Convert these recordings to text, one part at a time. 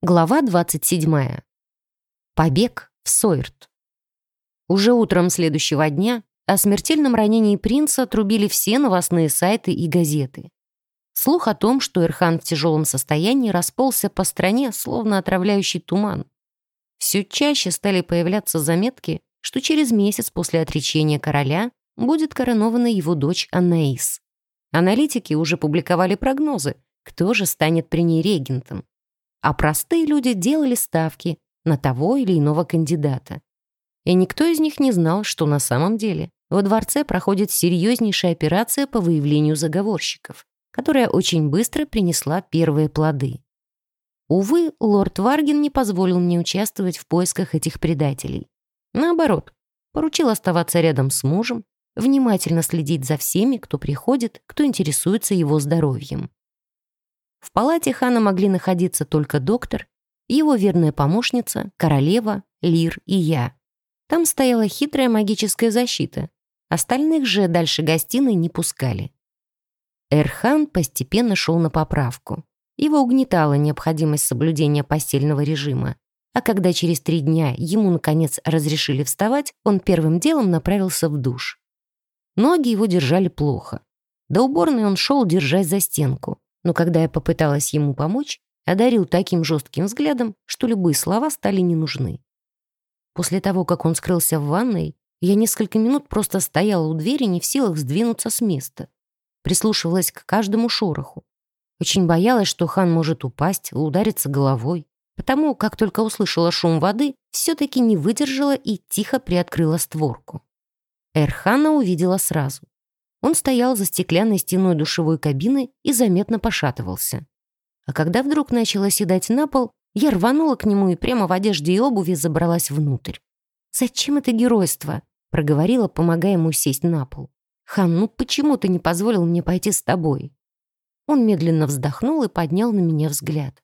Глава 27. Побег в Сойрт. Уже утром следующего дня о смертельном ранении принца трубили все новостные сайты и газеты. Слух о том, что Ирхан в тяжелом состоянии, расползся по стране, словно отравляющий туман. Все чаще стали появляться заметки, что через месяц после отречения короля будет коронована его дочь Анаис. Аналитики уже публиковали прогнозы, кто же станет при ней регентом а простые люди делали ставки на того или иного кандидата. И никто из них не знал, что на самом деле во дворце проходит серьезнейшая операция по выявлению заговорщиков, которая очень быстро принесла первые плоды. Увы, лорд Варген не позволил мне участвовать в поисках этих предателей. Наоборот, поручил оставаться рядом с мужем, внимательно следить за всеми, кто приходит, кто интересуется его здоровьем. В палате хана могли находиться только доктор, его верная помощница, королева, Лир и я. Там стояла хитрая магическая защита. Остальных же дальше гостиной не пускали. Эрхан постепенно шел на поправку. Его угнетала необходимость соблюдения постельного режима. А когда через три дня ему, наконец, разрешили вставать, он первым делом направился в душ. Ноги его держали плохо. До уборной он шел, держась за стенку но когда я попыталась ему помочь, одарил таким жестким взглядом, что любые слова стали не нужны. После того, как он скрылся в ванной, я несколько минут просто стояла у двери, не в силах сдвинуться с места. Прислушивалась к каждому шороху. Очень боялась, что хан может упасть, удариться головой. Потому, как только услышала шум воды, все-таки не выдержала и тихо приоткрыла створку. Эрхана увидела сразу. Он стоял за стеклянной стеной душевой кабины и заметно пошатывался. А когда вдруг начал оседать на пол, я рванула к нему и прямо в одежде и обуви забралась внутрь. «Зачем это геройство?» — проговорила, помогая ему сесть на пол. «Хан, ну почему ты не позволил мне пойти с тобой?» Он медленно вздохнул и поднял на меня взгляд.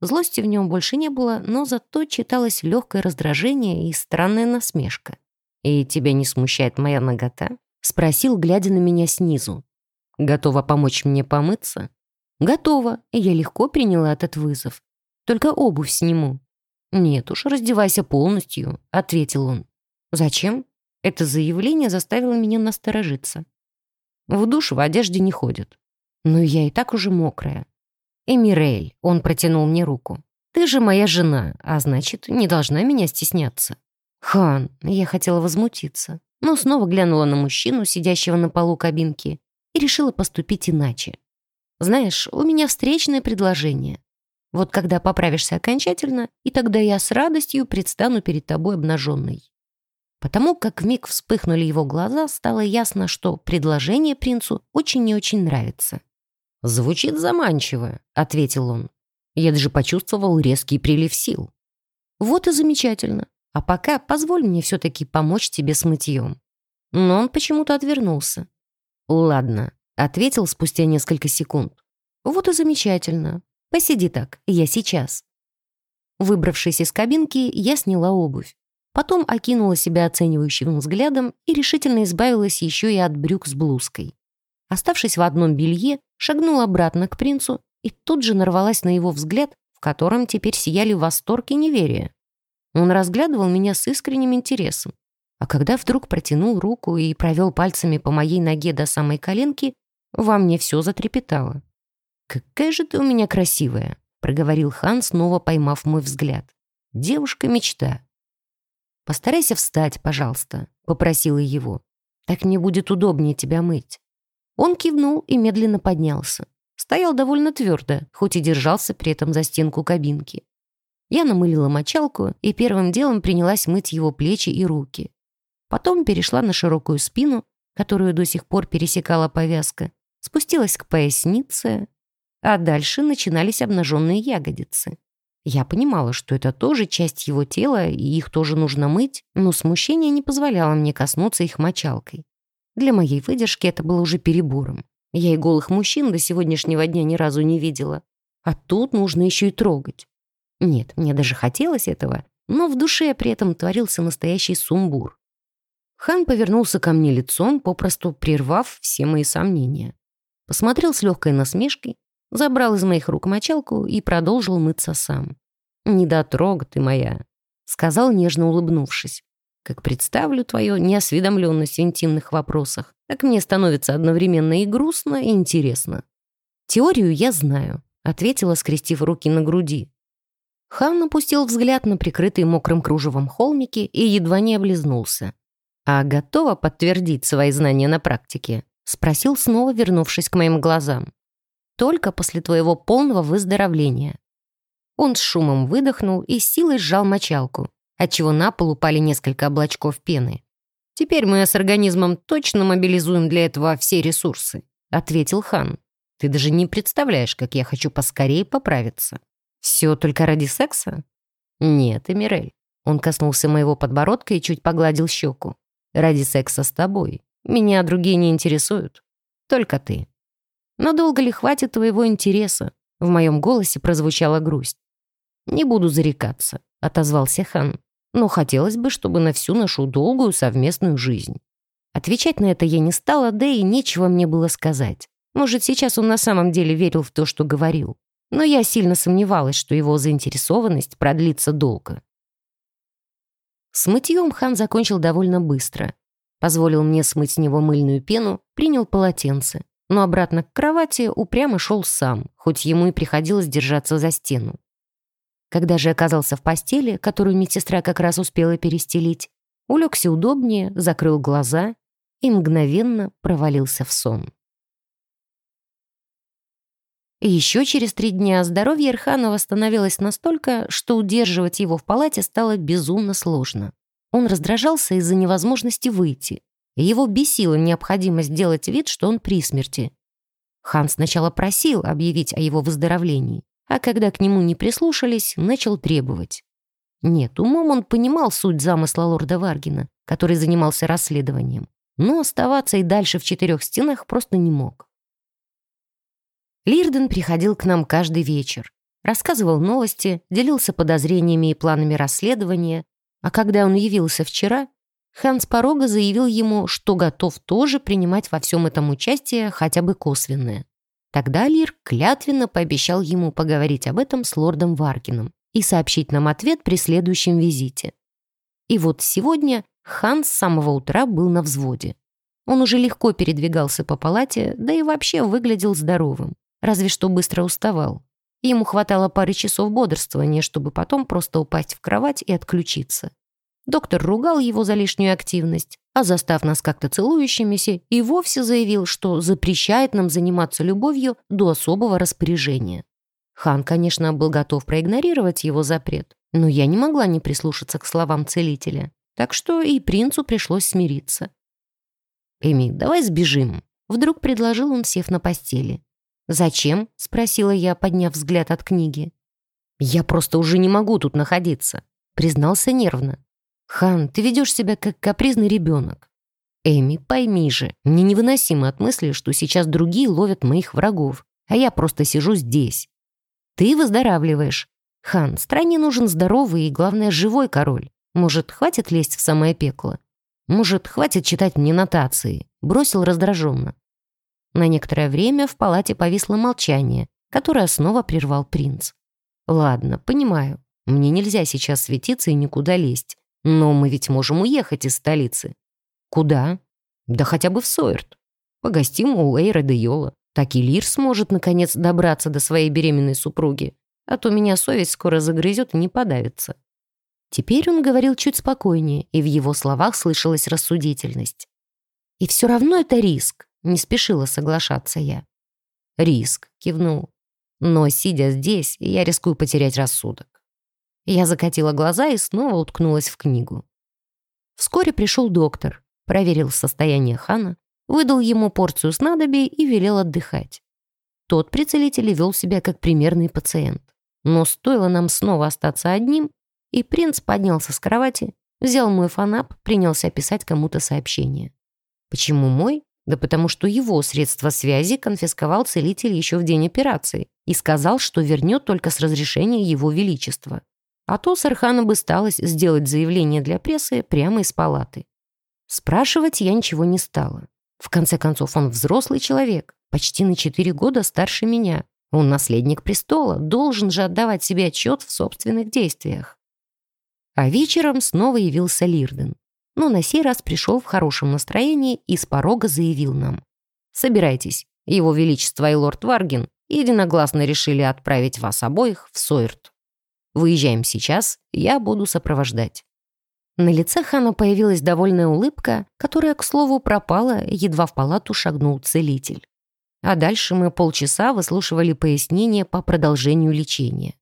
Злости в нем больше не было, но зато читалось легкое раздражение и странная насмешка. «И тебя не смущает моя нагота?» Спросил, глядя на меня снизу. «Готова помочь мне помыться?» «Готова», и я легко приняла этот вызов. «Только обувь сниму». «Нет уж, раздевайся полностью», — ответил он. «Зачем?» Это заявление заставило меня насторожиться. В душ в одежде не ходят. Но я и так уже мокрая. «Эмирель», — он протянул мне руку. «Ты же моя жена, а значит, не должна меня стесняться». «Хан», — я хотела возмутиться но снова глянула на мужчину, сидящего на полу кабинки, и решила поступить иначе. «Знаешь, у меня встречное предложение. Вот когда поправишься окончательно, и тогда я с радостью предстану перед тобой обнаженной». Потому как вмиг вспыхнули его глаза, стало ясно, что предложение принцу очень и очень нравится. «Звучит заманчиво», — ответил он. Я даже почувствовал резкий прилив сил. «Вот и замечательно. А пока позволь мне все-таки помочь тебе с мытьем». Но он почему-то отвернулся. «Ладно», — ответил спустя несколько секунд. «Вот и замечательно. Посиди так, я сейчас». Выбравшись из кабинки, я сняла обувь. Потом окинула себя оценивающим взглядом и решительно избавилась еще и от брюк с блузкой. Оставшись в одном белье, шагнула обратно к принцу и тут же нарвалась на его взгляд, в котором теперь сияли восторг и неверие. Он разглядывал меня с искренним интересом. А когда вдруг протянул руку и провел пальцами по моей ноге до самой коленки, во мне все затрепетало. «Какая же ты у меня красивая!» — проговорил хан, снова поймав мой взгляд. «Девушка-мечта». «Постарайся встать, пожалуйста», — попросила его. «Так мне будет удобнее тебя мыть». Он кивнул и медленно поднялся. Стоял довольно твердо, хоть и держался при этом за стенку кабинки. Я намылила мочалку и первым делом принялась мыть его плечи и руки. Потом перешла на широкую спину, которую до сих пор пересекала повязка, спустилась к пояснице, а дальше начинались обнаженные ягодицы. Я понимала, что это тоже часть его тела, и их тоже нужно мыть, но смущение не позволяло мне коснуться их мочалкой. Для моей выдержки это было уже перебором. Я и голых мужчин до сегодняшнего дня ни разу не видела. А тут нужно еще и трогать. Нет, мне даже хотелось этого, но в душе при этом творился настоящий сумбур. Хан повернулся ко мне лицом, попросту прервав все мои сомнения. Посмотрел с легкой насмешкой, забрал из моих рук мочалку и продолжил мыться сам. «Недотрога ты моя», — сказал, нежно улыбнувшись. «Как представлю твою неосведомленность в интимных вопросах, так мне становится одновременно и грустно, и интересно». «Теорию я знаю», — ответила, скрестив руки на груди. Хан опустил взгляд на прикрытый мокрым кружевом холмики и едва не облизнулся. «А готова подтвердить свои знания на практике?» — спросил снова, вернувшись к моим глазам. «Только после твоего полного выздоровления». Он с шумом выдохнул и силой сжал мочалку, отчего на пол упали несколько облачков пены. «Теперь мы с организмом точно мобилизуем для этого все ресурсы», — ответил хан. «Ты даже не представляешь, как я хочу поскорее поправиться». «Все только ради секса?» «Нет, Эмирель». Он коснулся моего подбородка и чуть погладил щеку. «Ради секса с тобой. Меня другие не интересуют. Только ты. Надолго ли хватит твоего интереса?» В моем голосе прозвучала грусть. «Не буду зарекаться», — отозвался хан. «Но хотелось бы, чтобы на всю нашу долгую совместную жизнь». Отвечать на это я не стала, да и нечего мне было сказать. Может, сейчас он на самом деле верил в то, что говорил. Но я сильно сомневалась, что его заинтересованность продлится долго. С мытьем хан закончил довольно быстро. Позволил мне смыть с него мыльную пену, принял полотенце. Но обратно к кровати упрямо шел сам, хоть ему и приходилось держаться за стену. Когда же оказался в постели, которую медсестра как раз успела перестелить, улегся удобнее, закрыл глаза и мгновенно провалился в сон. Еще через три дня здоровье Ирхана восстановилось настолько, что удерживать его в палате стало безумно сложно. Он раздражался из-за невозможности выйти. Его бесила необходимость делать вид, что он при смерти. Хан сначала просил объявить о его выздоровлении, а когда к нему не прислушались, начал требовать. Нет, умом он понимал суть замысла лорда Варгина, который занимался расследованием, но оставаться и дальше в четырех стенах просто не мог. Лирден приходил к нам каждый вечер, рассказывал новости, делился подозрениями и планами расследования, а когда он явился вчера, Ханс порога заявил ему, что готов тоже принимать во всем этом участие хотя бы косвенное. Тогда Лир клятвенно пообещал ему поговорить об этом с лордом Варкином и сообщить нам ответ при следующем визите. И вот сегодня Хан с самого утра был на взводе. Он уже легко передвигался по палате, да и вообще выглядел здоровым, разве что быстро уставал. Ему хватало пары часов бодрствования, чтобы потом просто упасть в кровать и отключиться. Доктор ругал его за лишнюю активность, а застав нас как-то целующимися, и вовсе заявил, что запрещает нам заниматься любовью до особого распоряжения. Хан, конечно, был готов проигнорировать его запрет, но я не могла не прислушаться к словам целителя, так что и принцу пришлось смириться. «Эми, давай сбежим», — вдруг предложил он, сев на постели. «Зачем?» — спросила я, подняв взгляд от книги. «Я просто уже не могу тут находиться», — признался нервно. «Хан, ты ведешь себя как капризный ребенок. Эми, пойми же, мне невыносимо от мысли, что сейчас другие ловят моих врагов, а я просто сижу здесь. Ты выздоравливаешь. Хан, стране нужен здоровый и, главное, живой король. Может, хватит лезть в самое пекло? Может, хватит читать мне нотации?» Бросил раздраженно. На некоторое время в палате повисло молчание, которое снова прервал принц. «Ладно, понимаю. Мне нельзя сейчас светиться и никуда лезть. Но мы ведь можем уехать из столицы. Куда? Да хотя бы в Сойерт. Погостим у Эйра де Йола. Так и Лир сможет, наконец, добраться до своей беременной супруги. А то меня совесть скоро загрызет и не подавится. Теперь он говорил чуть спокойнее, и в его словах слышалась рассудительность. «И все равно это риск», — не спешила соглашаться я. «Риск», — кивнул. «Но, сидя здесь, я рискую потерять рассудок. Я закатила глаза и снова уткнулась в книгу. Вскоре пришел доктор, проверил состояние Хана, выдал ему порцию снадобий и велел отдыхать. Тот при целителе вел себя как примерный пациент. Но стоило нам снова остаться одним, и принц поднялся с кровати, взял мой фанап, принялся писать кому-то сообщение. Почему мой? Да потому что его средства связи конфисковал целитель еще в день операции и сказал, что вернет только с разрешения его величества. А то Сархана бы сталось сделать заявление для прессы прямо из палаты. Спрашивать я ничего не стала. В конце концов, он взрослый человек, почти на четыре года старше меня. Он наследник престола, должен же отдавать себе отчет в собственных действиях. А вечером снова явился Лирден. Но на сей раз пришел в хорошем настроении и с порога заявил нам. «Собирайтесь, его Величество и лорд Варгин единогласно решили отправить вас обоих в Сойерт. Выезжаем сейчас, я буду сопровождать». На лице Хана появилась довольная улыбка, которая, к слову, пропала, едва в палату шагнул целитель. А дальше мы полчаса выслушивали пояснения по продолжению лечения.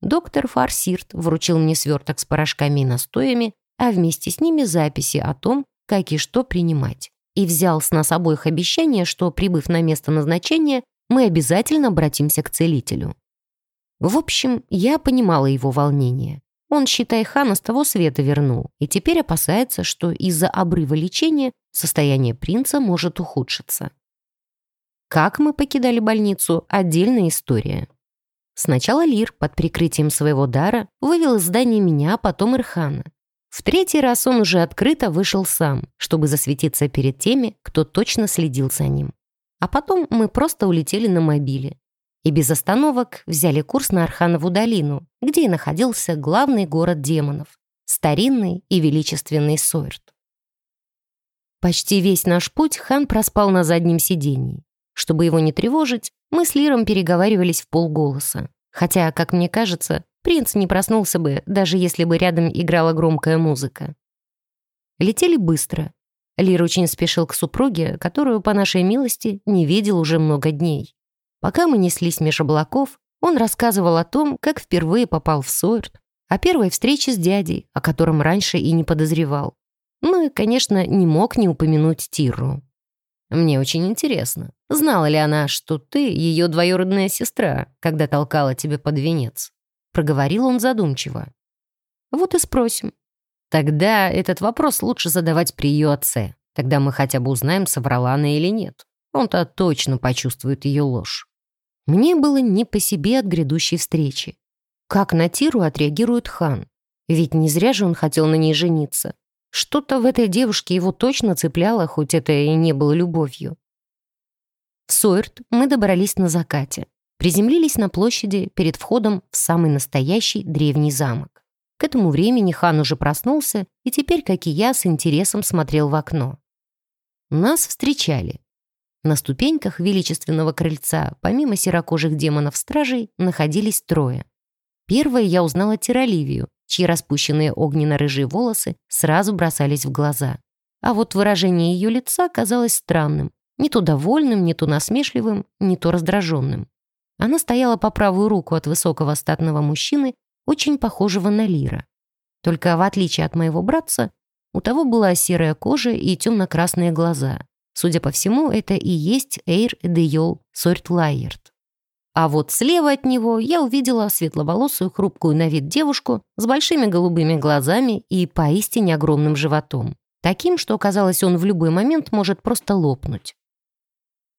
Доктор Фарсирт вручил мне сверток с порошками и настоями, а вместе с ними записи о том, как и что принимать. И взял с нас обоих обещание, что, прибыв на место назначения, мы обязательно обратимся к целителю. В общем, я понимала его волнение. Он, считай, хана с того света вернул, и теперь опасается, что из-за обрыва лечения состояние принца может ухудшиться. Как мы покидали больницу – отдельная история. Сначала Лир под прикрытием своего дара вывел из здания меня, а потом Ирхана. В третий раз он уже открыто вышел сам, чтобы засветиться перед теми, кто точно следил за ним. А потом мы просто улетели на мобиле и без остановок взяли курс на Арханову долину, где и находился главный город демонов — старинный и величественный Сойрт. Почти весь наш путь хан проспал на заднем сидении. Чтобы его не тревожить, мы с Лиром переговаривались в полголоса. Хотя, как мне кажется, принц не проснулся бы, даже если бы рядом играла громкая музыка. Летели быстро. Лир очень спешил к супруге, которую, по нашей милости, не видел уже много дней. Пока мы неслись меж облаков, он рассказывал о том, как впервые попал в Сойерт, о первой встрече с дядей, о котором раньше и не подозревал. Ну и, конечно, не мог не упомянуть Тиру. «Мне очень интересно, знала ли она, что ты ее двоюродная сестра, когда толкала тебе под венец?» Проговорил он задумчиво. «Вот и спросим. Тогда этот вопрос лучше задавать при ее отце. Тогда мы хотя бы узнаем, соврала она или нет. Он-то точно почувствует ее ложь. Мне было не по себе от грядущей встречи. Как на Тиру отреагирует хан? Ведь не зря же он хотел на ней жениться. Что-то в этой девушке его точно цепляло, хоть это и не было любовью. В Сойерт мы добрались на закате. Приземлились на площади перед входом в самый настоящий древний замок. К этому времени хан уже проснулся и теперь, как и я, с интересом смотрел в окно. Нас встречали. На ступеньках величественного крыльца, помимо серокожих демонов-стражей, находились трое. Первой я узнала Тироливию, чьи распущенные огненно-рыжие волосы сразу бросались в глаза. А вот выражение ее лица казалось странным, не то довольным, не то насмешливым, не то раздраженным. Она стояла по правую руку от высокого статного мужчины, очень похожего на Лира. Только в отличие от моего братца, у того была серая кожа и темно-красные глаза. Судя по всему, это и есть Эйр Дейол Сортлайерт. А вот слева от него я увидела светловолосую хрупкую на вид девушку с большими голубыми глазами и поистине огромным животом. Таким, что, казалось, он в любой момент может просто лопнуть.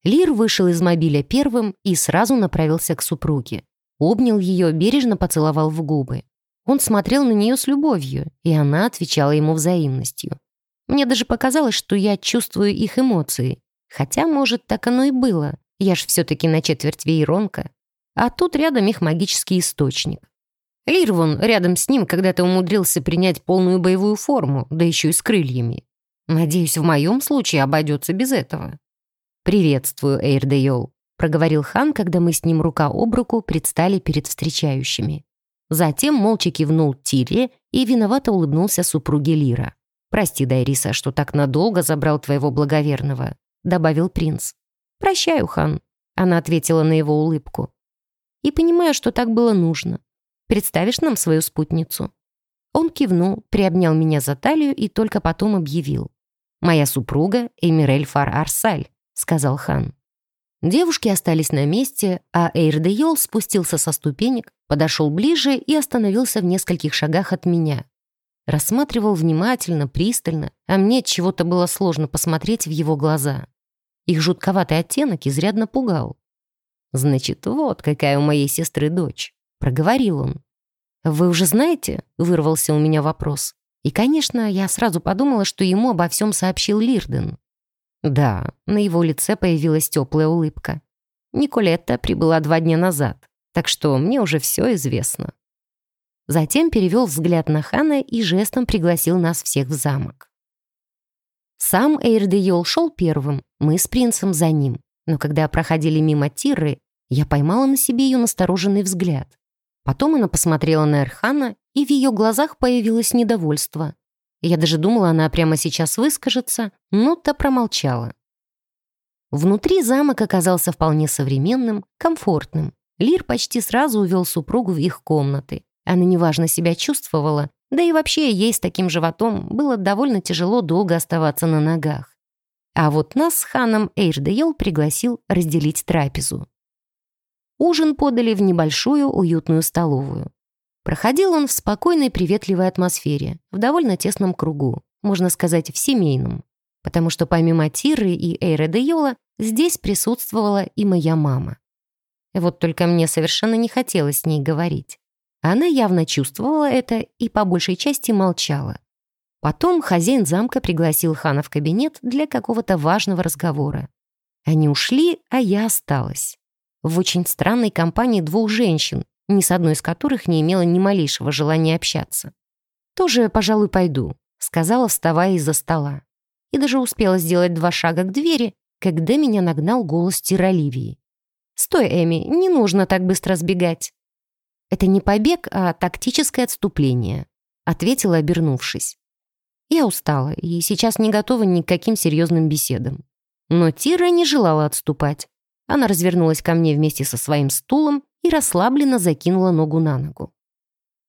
Лир вышел из мобиля первым и сразу направился к супруге. Обнял ее, бережно поцеловал в губы. Он смотрел на нее с любовью, и она отвечала ему взаимностью. Мне даже показалось, что я чувствую их эмоции. Хотя, может, так оно и было. Я ж все-таки на четверть вейронка. А тут рядом их магический источник. Лир вон рядом с ним когда-то умудрился принять полную боевую форму, да еще и с крыльями. Надеюсь, в моем случае обойдется без этого. «Приветствую, Эйрдейл», — проговорил хан, когда мы с ним рука об руку предстали перед встречающими. Затем молча кивнул Тире и виновато улыбнулся супруге Лира. «Прости, Дайриса, что так надолго забрал твоего благоверного», — добавил принц. «Прощаю, хан», — она ответила на его улыбку. «И понимаю, что так было нужно. Представишь нам свою спутницу?» Он кивнул, приобнял меня за талию и только потом объявил. «Моя супруга Эмирель Фар Арсаль», — сказал хан. Девушки остались на месте, а Эйрдейл спустился со ступенек, подошел ближе и остановился в нескольких шагах от меня. Рассматривал внимательно, пристально, а мне чего-то было сложно посмотреть в его глаза. Их жутковатый оттенок изрядно пугал. «Значит, вот какая у моей сестры дочь», — проговорил он. «Вы уже знаете?» — вырвался у меня вопрос. И, конечно, я сразу подумала, что ему обо всем сообщил Лирден. Да, на его лице появилась теплая улыбка. Николетта прибыла два дня назад, так что мне уже все известно». Затем перевел взгляд на Хана и жестом пригласил нас всех в замок. Сам Эйрдейл шел первым, мы с принцем за ним. Но когда проходили мимо Тиры, я поймала на себе ее настороженный взгляд. Потом она посмотрела на Эрхана, и в ее глазах появилось недовольство. Я даже думала, она прямо сейчас выскажется, но та промолчала. Внутри замок оказался вполне современным, комфортным. Лир почти сразу увел супругу в их комнаты. Она неважно себя чувствовала, да и вообще ей с таким животом было довольно тяжело долго оставаться на ногах. А вот нас с ханом Эйрдейл пригласил разделить трапезу. Ужин подали в небольшую уютную столовую. Проходил он в спокойной приветливой атмосфере, в довольно тесном кругу, можно сказать, в семейном, потому что помимо Тиры и Эйра Дейола здесь присутствовала и моя мама. Вот только мне совершенно не хотелось с ней говорить. Она явно чувствовала это и по большей части молчала. Потом хозяин замка пригласил хана в кабинет для какого-то важного разговора. Они ушли, а я осталась. В очень странной компании двух женщин, ни с одной из которых не имела ни малейшего желания общаться. «Тоже, пожалуй, пойду», — сказала, вставая из-за стола. И даже успела сделать два шага к двери, когда меня нагнал голос Тироливии. «Стой, Эми, не нужно так быстро сбегать». «Это не побег, а тактическое отступление», — ответила, обернувшись. Я устала и сейчас не готова ни к каким серьезным беседам. Но Тира не желала отступать. Она развернулась ко мне вместе со своим стулом и расслабленно закинула ногу на ногу.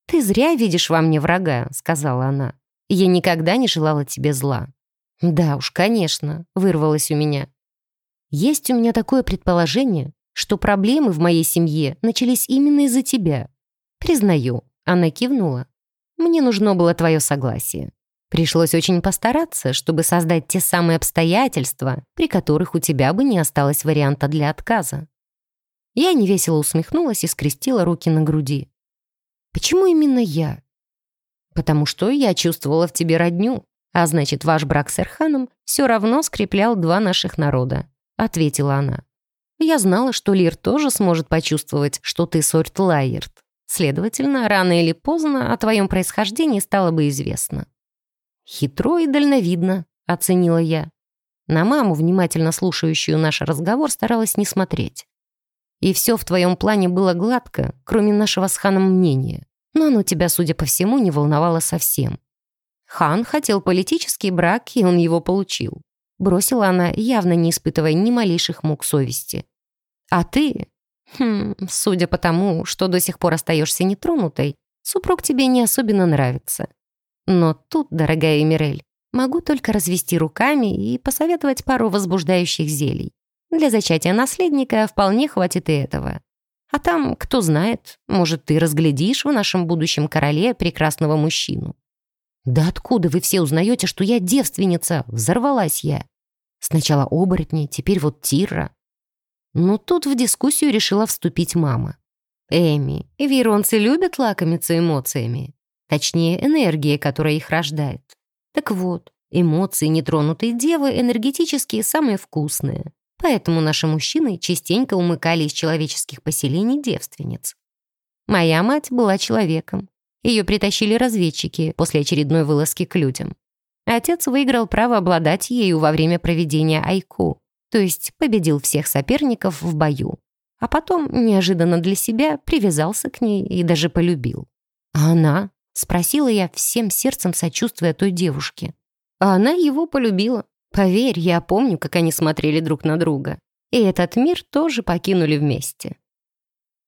«Ты зря видишь во мне врага», — сказала она. «Я никогда не желала тебе зла». «Да уж, конечно», — вырвалось у меня. «Есть у меня такое предположение, что проблемы в моей семье начались именно из-за тебя. Признаю, она кивнула. Мне нужно было твое согласие. Пришлось очень постараться, чтобы создать те самые обстоятельства, при которых у тебя бы не осталось варианта для отказа. Я невесело усмехнулась и скрестила руки на груди. «Почему именно я?» «Потому что я чувствовала в тебе родню, а значит, ваш брак с Эрханом все равно скреплял два наших народа», — ответила она. «Я знала, что Лир тоже сможет почувствовать, что ты Сорт Лайерт. Следовательно, рано или поздно о твоем происхождении стало бы известно. «Хитро и дальновидно», — оценила я. На маму, внимательно слушающую наш разговор, старалась не смотреть. И все в твоем плане было гладко, кроме нашего с Ханом мнения. Но оно тебя, судя по всему, не волновало совсем. Хан хотел политический брак, и он его получил. Бросила она, явно не испытывая ни малейших мук совести. А ты Хм, судя по тому, что до сих пор остаешься нетронутой, супруг тебе не особенно нравится. Но тут, дорогая Эмирель, могу только развести руками и посоветовать пару возбуждающих зелий. Для зачатия наследника вполне хватит и этого. А там, кто знает, может, ты разглядишь в нашем будущем короле прекрасного мужчину. «Да откуда вы все узнаете, что я девственница?» Взорвалась я. Сначала оборотни, теперь вот Тирра. Но тут в дискуссию решила вступить мама. Эми, вейронцы любят лакомиться эмоциями. Точнее, энергией, которая их рождает. Так вот, эмоции нетронутой девы энергетически самые вкусные. Поэтому наши мужчины частенько умыкали из человеческих поселений девственниц. Моя мать была человеком. Ее притащили разведчики после очередной вылазки к людям. Отец выиграл право обладать ею во время проведения Айку то есть победил всех соперников в бою. А потом, неожиданно для себя, привязался к ней и даже полюбил. «А она?» — спросила я, всем сердцем сочувствуя той девушке. А она его полюбила. Поверь, я помню, как они смотрели друг на друга. И этот мир тоже покинули вместе.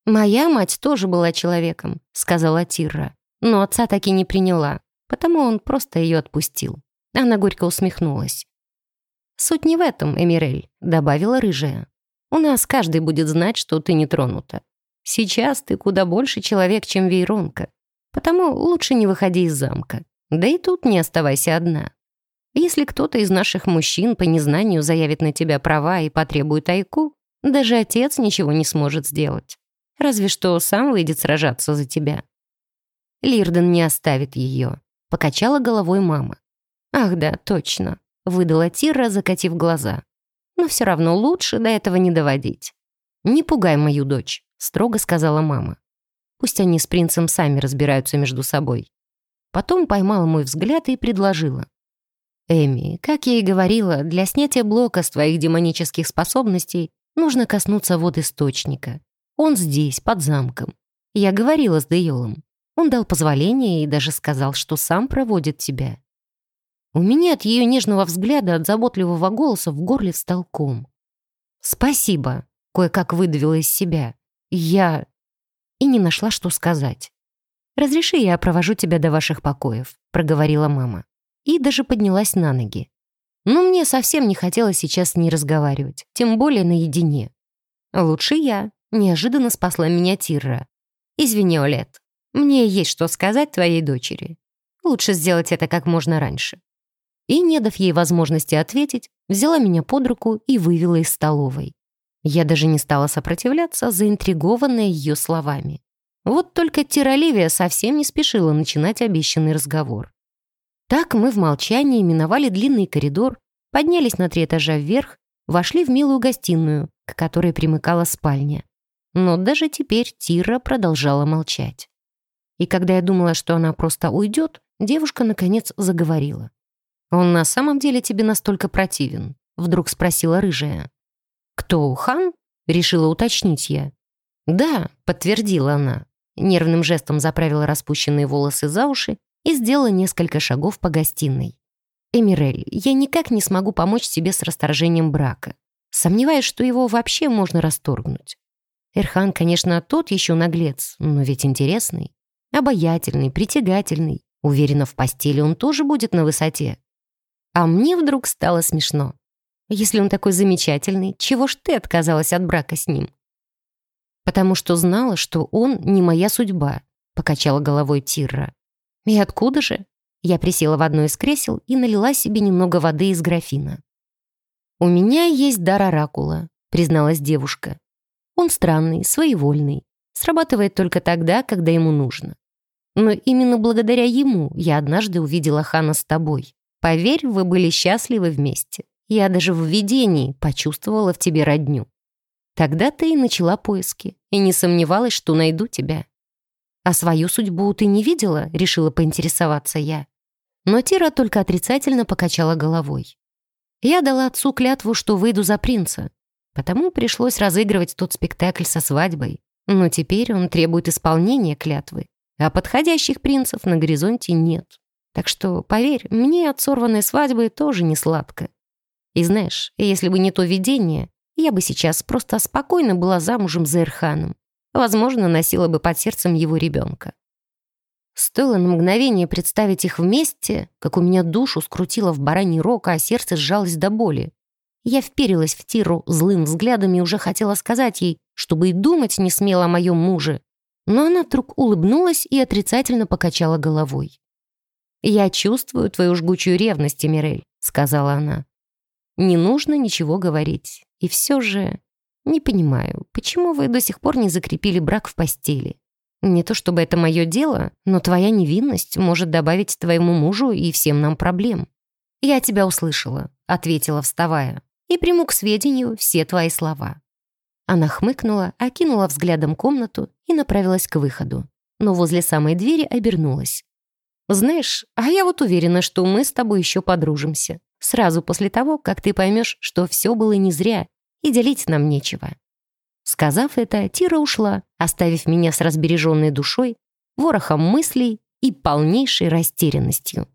«Моя мать тоже была человеком», — сказала Тирра. Но отца так и не приняла, потому он просто ее отпустил. Она горько усмехнулась. «Суть не в этом, Эмирель», — добавила рыжая. «У нас каждый будет знать, что ты не тронута. Сейчас ты куда больше человек, чем Вейронка. Потому лучше не выходи из замка. Да и тут не оставайся одна. Если кто-то из наших мужчин по незнанию заявит на тебя права и потребует айку, даже отец ничего не сможет сделать. Разве что сам выйдет сражаться за тебя. Лирден не оставит ее. Покачала головой мама. Ах да, точно выдала Тира, закатив глаза. Но все равно лучше до этого не доводить. «Не пугай мою дочь», — строго сказала мама. «Пусть они с принцем сами разбираются между собой». Потом поймала мой взгляд и предложила. «Эми, как я и говорила, для снятия блока с твоих демонических способностей нужно коснуться вод источника. Он здесь, под замком. Я говорила с Дейолом. Он дал позволение и даже сказал, что сам проводит тебя. У меня от ее нежного взгляда, от заботливого голоса в горле встал ком. «Спасибо», — кое-как выдавила из себя. «Я...» И не нашла, что сказать. «Разреши, я провожу тебя до ваших покоев», — проговорила мама. И даже поднялась на ноги. Но мне совсем не хотелось сейчас с ней разговаривать, тем более наедине. «Лучше я», — неожиданно спасла меня Тирра. «Извини, Олет, мне есть что сказать твоей дочери. Лучше сделать это как можно раньше» и, не дав ей возможности ответить, взяла меня под руку и вывела из столовой. Я даже не стала сопротивляться, заинтригованная ее словами. Вот только Тироливия совсем не спешила начинать обещанный разговор. Так мы в молчании миновали длинный коридор, поднялись на три этажа вверх, вошли в милую гостиную, к которой примыкала спальня. Но даже теперь Тира продолжала молчать. И когда я думала, что она просто уйдет, девушка наконец заговорила. «Он на самом деле тебе настолько противен?» — вдруг спросила рыжая. «Кто, хан?» — решила уточнить я. «Да», — подтвердила она. Нервным жестом заправила распущенные волосы за уши и сделала несколько шагов по гостиной. «Эмирель, я никак не смогу помочь тебе с расторжением брака. Сомневаюсь, что его вообще можно расторгнуть. Эрхан, конечно, тот еще наглец, но ведь интересный. Обаятельный, притягательный. Уверена, в постели он тоже будет на высоте. А мне вдруг стало смешно. Если он такой замечательный, чего ж ты отказалась от брака с ним? Потому что знала, что он не моя судьба, покачала головой Тирра. И откуда же? Я присела в одно из кресел и налила себе немного воды из графина. «У меня есть дар оракула», — призналась девушка. «Он странный, своевольный, срабатывает только тогда, когда ему нужно. Но именно благодаря ему я однажды увидела Хана с тобой. Поверь, вы были счастливы вместе. Я даже в видении почувствовала в тебе родню. Тогда ты и начала поиски, и не сомневалась, что найду тебя. А свою судьбу ты не видела?» — решила поинтересоваться я. Но Тира только отрицательно покачала головой. Я дала отцу клятву, что выйду за принца, потому пришлось разыгрывать тот спектакль со свадьбой. Но теперь он требует исполнения клятвы, а подходящих принцев на горизонте нет. Так что, поверь, мне от сорванной свадьбы тоже не сладко. И знаешь, если бы не то видение, я бы сейчас просто спокойно была замужем за Эрханом. Возможно, носила бы под сердцем его ребенка. Стоило на мгновение представить их вместе, как у меня душу скрутило в бараний рог, а сердце сжалось до боли. Я вперилась в Тиру злым взглядом и уже хотела сказать ей, чтобы и думать не смела о моем муже. Но она вдруг улыбнулась и отрицательно покачала головой. «Я чувствую твою жгучую ревность, Мирель», — сказала она. «Не нужно ничего говорить. И все же не понимаю, почему вы до сих пор не закрепили брак в постели? Не то чтобы это мое дело, но твоя невинность может добавить твоему мужу и всем нам проблем». «Я тебя услышала», — ответила, вставая, «и приму к сведению все твои слова». Она хмыкнула, окинула взглядом комнату и направилась к выходу, но возле самой двери обернулась. Знаешь, а я вот уверена, что мы с тобой еще подружимся. Сразу после того, как ты поймешь, что все было не зря, и делить нам нечего». Сказав это, Тира ушла, оставив меня с разбереженной душой, ворохом мыслей и полнейшей растерянностью.